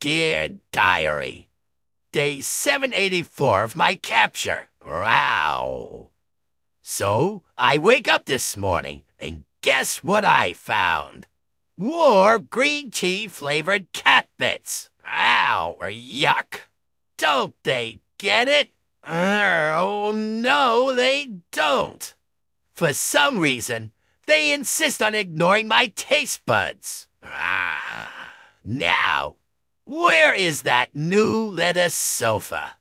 Dear Diary, Day 784 of my capture. Wow. So, I wake up this morning, and guess what I found? War green tea flavored cat bits. Ow, or yuck. Don't they get it? Oh no, they don't. For some reason, they insist on ignoring my taste buds. Ah. Now, where is that new lettuce sofa?